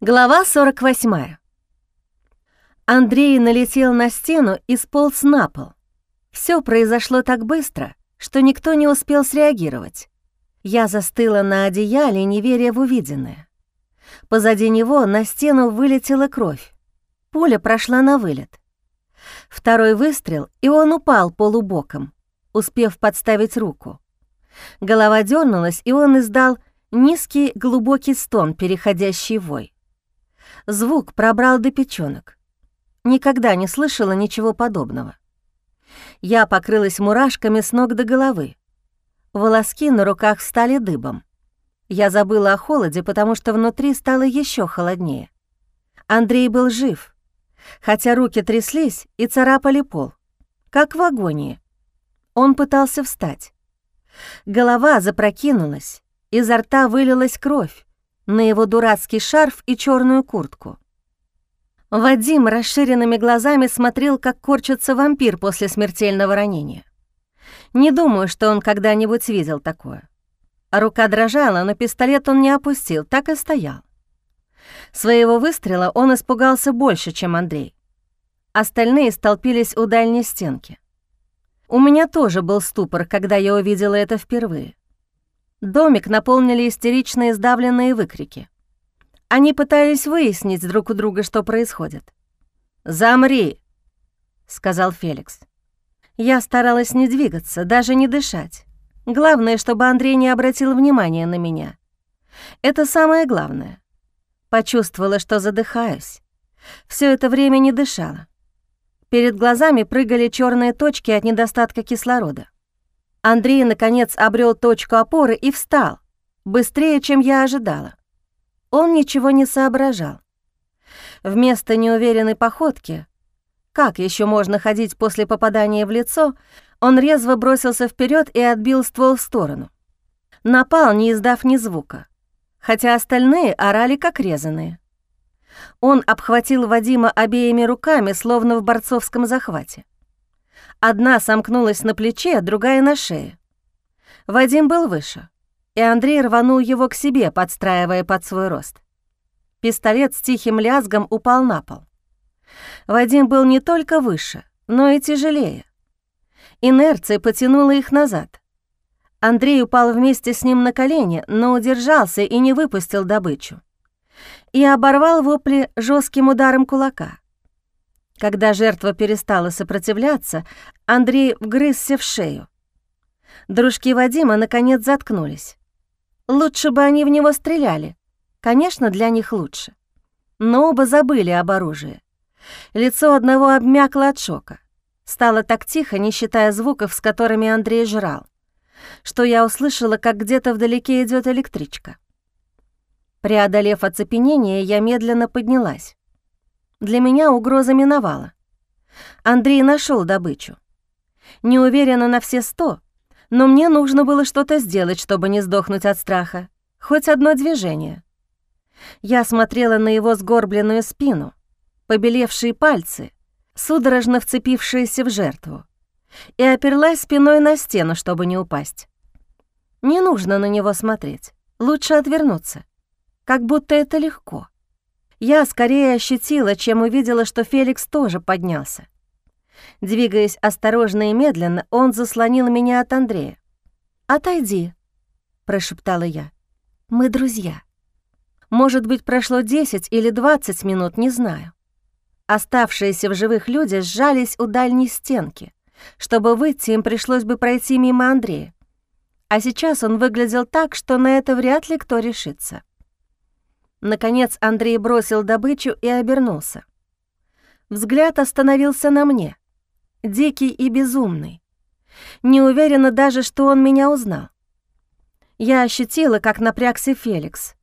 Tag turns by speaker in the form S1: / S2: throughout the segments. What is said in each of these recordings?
S1: Глава 48. Андрей налетел на стену и сполз на пол. Все произошло так быстро, что никто не успел среагировать. Я застыла на одеяле, не веря в увиденное. Позади него на стену вылетела кровь. Пуля прошла на вылет. Второй выстрел, и он упал полубоком, успев подставить руку. Голова дернулась, и он издал низкий глубокий стон, переходящий в вой. Звук пробрал до печёнок. Никогда не слышала ничего подобного. Я покрылась мурашками с ног до головы. Волоски на руках стали дыбом. Я забыла о холоде, потому что внутри стало еще холоднее. Андрей был жив, хотя руки тряслись и царапали пол, как в агонии. Он пытался встать. Голова запрокинулась, изо рта вылилась кровь на его дурацкий шарф и черную куртку. Вадим расширенными глазами смотрел, как корчится вампир после смертельного ранения. Не думаю, что он когда-нибудь видел такое. Рука дрожала, но пистолет он не опустил, так и стоял. Своего выстрела он испугался больше, чем Андрей. Остальные столпились у дальней стенки. У меня тоже был ступор, когда я увидела это впервые. Домик наполнили истеричные сдавленные выкрики. Они пытались выяснить друг у друга, что происходит. «Замри!» — сказал Феликс. Я старалась не двигаться, даже не дышать. Главное, чтобы Андрей не обратил внимания на меня. Это самое главное. Почувствовала, что задыхаюсь. Все это время не дышала. Перед глазами прыгали черные точки от недостатка кислорода. Андрей, наконец, обрел точку опоры и встал, быстрее, чем я ожидала. Он ничего не соображал. Вместо неуверенной походки, как еще можно ходить после попадания в лицо, он резво бросился вперед и отбил ствол в сторону. Напал, не издав ни звука, хотя остальные орали как резаные. Он обхватил Вадима обеими руками, словно в борцовском захвате. Одна сомкнулась на плече, другая — на шее. Вадим был выше, и Андрей рванул его к себе, подстраивая под свой рост. Пистолет с тихим лязгом упал на пол. Вадим был не только выше, но и тяжелее. Инерция потянула их назад. Андрей упал вместе с ним на колени, но удержался и не выпустил добычу. И оборвал вопли жестким ударом кулака. Когда жертва перестала сопротивляться, Андрей вгрызся в шею. Дружки Вадима наконец заткнулись. Лучше бы они в него стреляли. Конечно, для них лучше. Но оба забыли об оружии. Лицо одного обмякло от шока. Стало так тихо, не считая звуков, с которыми Андрей жрал, что я услышала, как где-то вдалеке идет электричка. Преодолев оцепенение, я медленно поднялась. Для меня угроза миновала. Андрей нашел добычу. Не уверена на все сто, но мне нужно было что-то сделать, чтобы не сдохнуть от страха. Хоть одно движение. Я смотрела на его сгорбленную спину, побелевшие пальцы, судорожно вцепившиеся в жертву, и оперлась спиной на стену, чтобы не упасть. Не нужно на него смотреть, лучше отвернуться, как будто это легко. Я скорее ощутила, чем увидела, что Феликс тоже поднялся. Двигаясь осторожно и медленно, он заслонил меня от Андрея. «Отойди», — прошептала я. «Мы друзья». Может быть, прошло 10 или 20 минут, не знаю. Оставшиеся в живых люди сжались у дальней стенки. Чтобы выйти, им пришлось бы пройти мимо Андрея. А сейчас он выглядел так, что на это вряд ли кто решится. Наконец Андрей бросил добычу и обернулся. Взгляд остановился на мне, дикий и безумный. Не уверена даже, что он меня узнал. Я ощутила, как напрягся Феликс.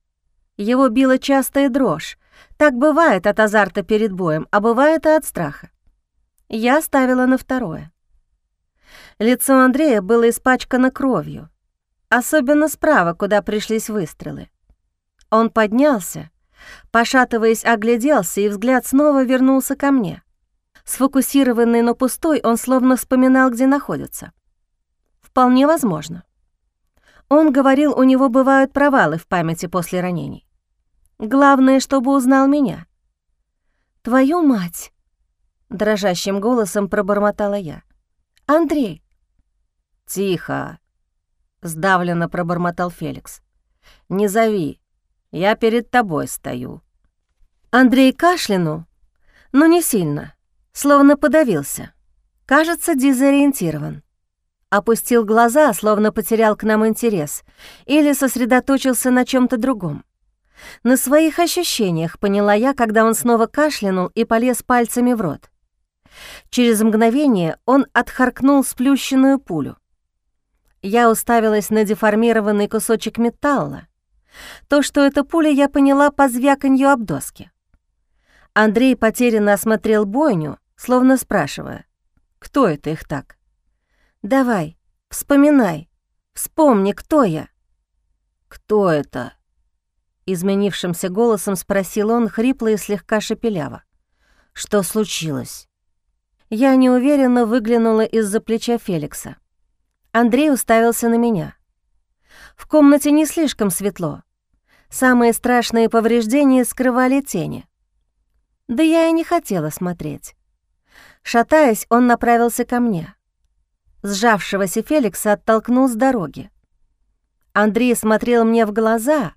S1: Его била частая дрожь. Так бывает от азарта перед боем, а бывает и от страха. Я ставила на второе. Лицо Андрея было испачкано кровью, особенно справа, куда пришлись выстрелы. Он поднялся, пошатываясь, огляделся, и взгляд снова вернулся ко мне. Сфокусированный, но пустой, он словно вспоминал, где находится. Вполне возможно. Он говорил, у него бывают провалы в памяти после ранений. Главное, чтобы узнал меня. «Твою мать!» — дрожащим голосом пробормотала я. «Андрей!»
S2: «Тихо!» — сдавленно пробормотал Феликс. «Не зови, я перед тобой стою».
S1: Андрей кашлянул, но не сильно, словно подавился. Кажется, дезориентирован. Опустил глаза, словно потерял к нам интерес, или сосредоточился на чем то другом. На своих ощущениях поняла я, когда он снова кашлянул и полез пальцами в рот. Через мгновение он отхаркнул сплющенную пулю. Я уставилась на деформированный кусочек металла. То, что это пуля, я поняла по звяканью об доски. Андрей потерянно осмотрел бойню, словно спрашивая, кто это их так? «Давай, вспоминай, вспомни, кто я».
S2: «Кто это?»
S1: Изменившимся голосом спросил он, хрипло и слегка шепеляво. «Что случилось?» Я неуверенно выглянула из-за плеча Феликса. Андрей уставился на меня. В комнате не слишком светло. Самые страшные повреждения скрывали тени. Да я и не хотела смотреть. Шатаясь, он направился ко мне. Сжавшегося Феликса оттолкнул с дороги. Андрей смотрел мне в глаза,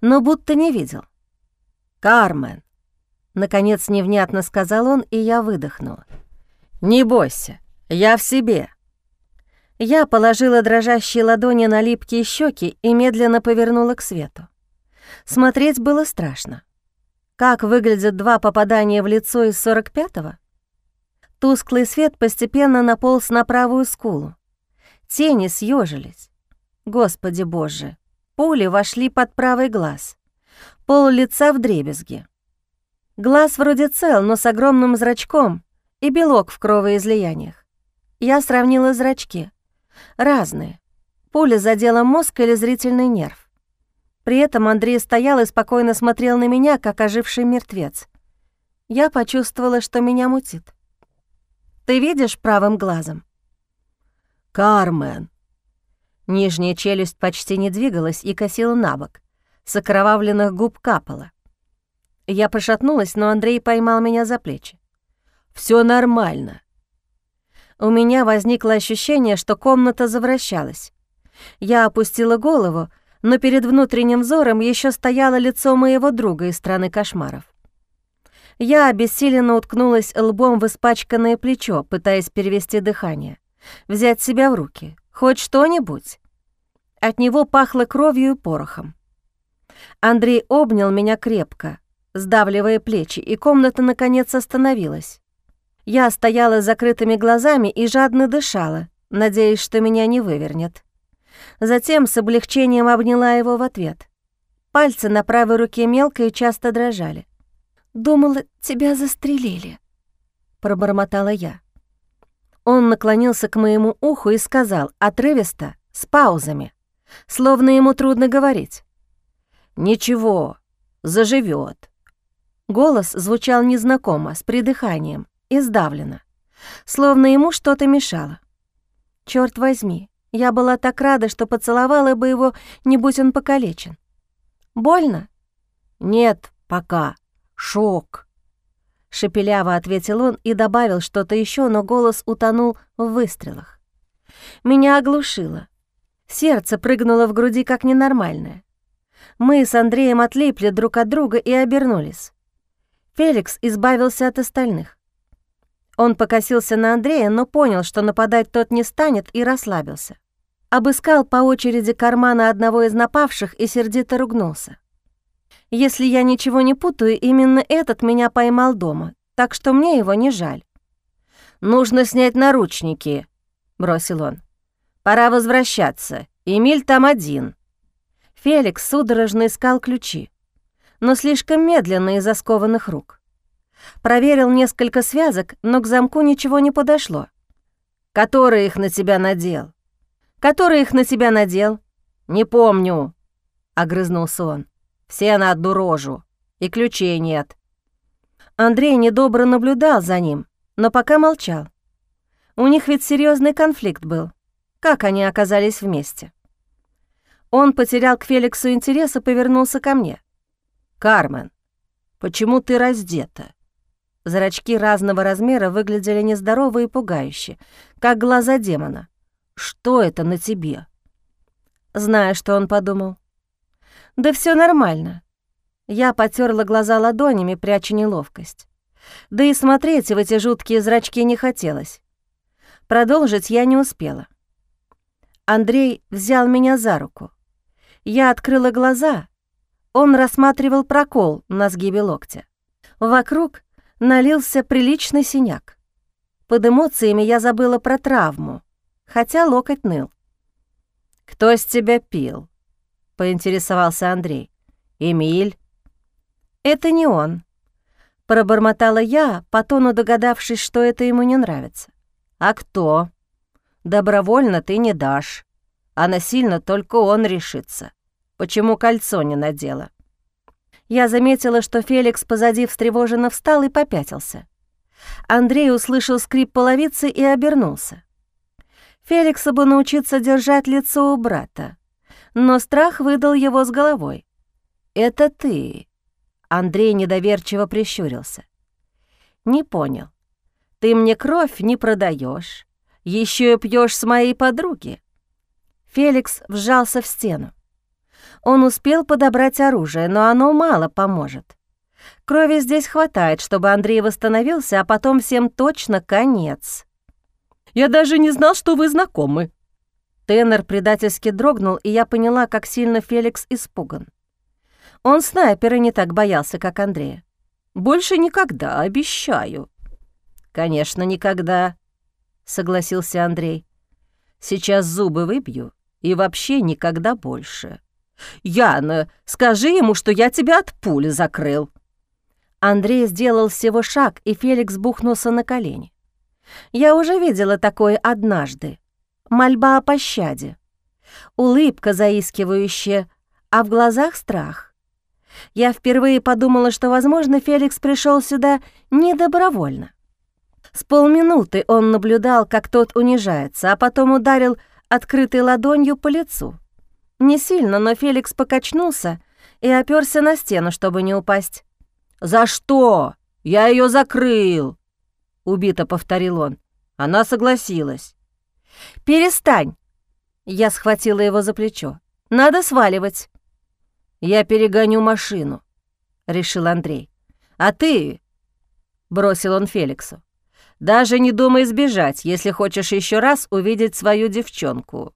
S1: но будто не видел.
S2: «Кармен!»
S1: — наконец невнятно сказал он, и я выдохнула.
S2: «Не бойся, я в себе».
S1: Я положила дрожащие ладони на липкие щеки и медленно повернула к свету. Смотреть было страшно. Как выглядят два попадания в лицо из 45-го? Тусклый свет постепенно наполз на правую скулу. Тени съежились. Господи боже, пули вошли под правый глаз. Пол лица в дребезге. Глаз вроде цел, но с огромным зрачком и белок в кровоизлияниях. Я сравнила зрачки. Разные. Пуля задела мозг или зрительный нерв. При этом Андрей стоял и спокойно смотрел на меня, как оживший мертвец. Я почувствовала, что меня мутит. «Ты видишь правым глазом?»
S2: «Кармен!»
S1: Нижняя челюсть почти не двигалась и косила на бок. С окровавленных губ капала. Я пошатнулась, но Андрей поймал меня за плечи.
S2: Все нормально».
S1: У меня возникло ощущение, что комната завращалась. Я опустила голову, но перед внутренним взором еще стояло лицо моего друга из страны кошмаров. Я обессиленно уткнулась лбом в испачканное плечо, пытаясь перевести дыхание, взять себя в руки, хоть что-нибудь. От него пахло кровью и порохом. Андрей обнял меня крепко, сдавливая плечи, и комната наконец остановилась. Я стояла с закрытыми глазами и жадно дышала, надеясь, что меня не вывернет. Затем с облегчением обняла его в ответ. Пальцы на правой руке мелко и часто дрожали. «Думала, тебя застрелили», — пробормотала я. Он наклонился к моему уху и сказал отрывисто, с паузами, словно ему трудно говорить.
S2: «Ничего, заживет.
S1: Голос звучал незнакомо, с придыханием и сдавленно, словно ему что-то мешало. Черт возьми, я была так рада, что поцеловала бы его, не будь он покалечен. Больно?
S2: Нет, пока. Шок.
S1: Шепеляво ответил он и добавил что-то еще, но голос утонул в выстрелах. Меня оглушило. Сердце прыгнуло в груди как ненормальное. Мы с Андреем отлипли друг от друга и обернулись. Феликс избавился от остальных. Он покосился на Андрея, но понял, что нападать тот не станет, и расслабился. Обыскал по очереди кармана одного из напавших и сердито ругнулся. Если я ничего не путаю, именно этот меня поймал дома, так что мне его не жаль.
S2: «Нужно снять наручники», — бросил он. «Пора возвращаться. Эмиль там один».
S1: Феликс судорожно искал ключи, но слишком медленно из-за скованных рук. Проверил несколько связок, но к замку ничего не подошло.
S2: «Который их на тебя надел?»
S1: «Который их на тебя надел?»
S2: «Не помню», — огрызнулся он. «Все на одну рожу, и ключей нет».
S1: Андрей недобро наблюдал за ним, но пока молчал. У них ведь серьезный конфликт был. Как они оказались вместе? Он потерял к Феликсу интерес и повернулся ко мне.
S2: «Кармен, почему ты раздета?» Зрачки разного размера выглядели нездорово и пугающе, как глаза демона. «Что это на тебе?» Зная, что он подумал. «Да все нормально». Я потерла глаза ладонями, пряча неловкость. Да и смотреть в эти жуткие зрачки не хотелось. Продолжить я не успела. Андрей взял меня за руку. Я открыла глаза. Он рассматривал прокол на сгибе локтя. Вокруг налился приличный синяк. Под эмоциями я забыла про травму, хотя локоть ныл. «Кто с тебя пил?» — поинтересовался Андрей. «Эмиль?» «Это не он», — пробормотала я, по тону догадавшись, что это ему не нравится. «А кто?» «Добровольно ты не дашь, а насильно только он решится. Почему кольцо не надела?» Я заметила, что Феликс позади встревоженно встал и попятился. Андрей услышал скрип половицы и обернулся. Феликса бы научиться держать лицо у брата, но страх выдал его с головой. «Это ты», — Андрей недоверчиво прищурился. «Не понял. Ты мне кровь не продаешь, еще и пьешь с моей подруги». Феликс вжался в стену. Он успел подобрать оружие, но оно мало поможет. Крови здесь хватает, чтобы Андрей восстановился, а потом всем точно конец. «Я даже не знал, что вы знакомы». Теннер предательски дрогнул, и я поняла, как сильно Феликс испуган. Он снайпера не так боялся, как Андрея. «Больше никогда, обещаю». «Конечно, никогда», — согласился Андрей. «Сейчас зубы выбью, и вообще никогда больше». «Яна, скажи ему, что я тебя от пули закрыл». Андрей сделал всего шаг, и Феликс бухнулся на колени. Я уже видела такое однажды. Мольба о пощаде. Улыбка заискивающая, а в глазах страх. Я впервые подумала, что, возможно, Феликс пришел сюда недобровольно. С полминуты он наблюдал, как тот унижается, а потом ударил открытой ладонью по лицу. Не сильно, но Феликс покачнулся и оперся на стену, чтобы не упасть. «За что? Я ее закрыл!» — убито повторил он. Она согласилась. «Перестань!» Я схватила его за плечо. «Надо сваливать!» «Я перегоню машину», — решил Андрей. «А ты...» — бросил он Феликсу. «Даже не думай сбежать, если хочешь еще раз увидеть свою девчонку.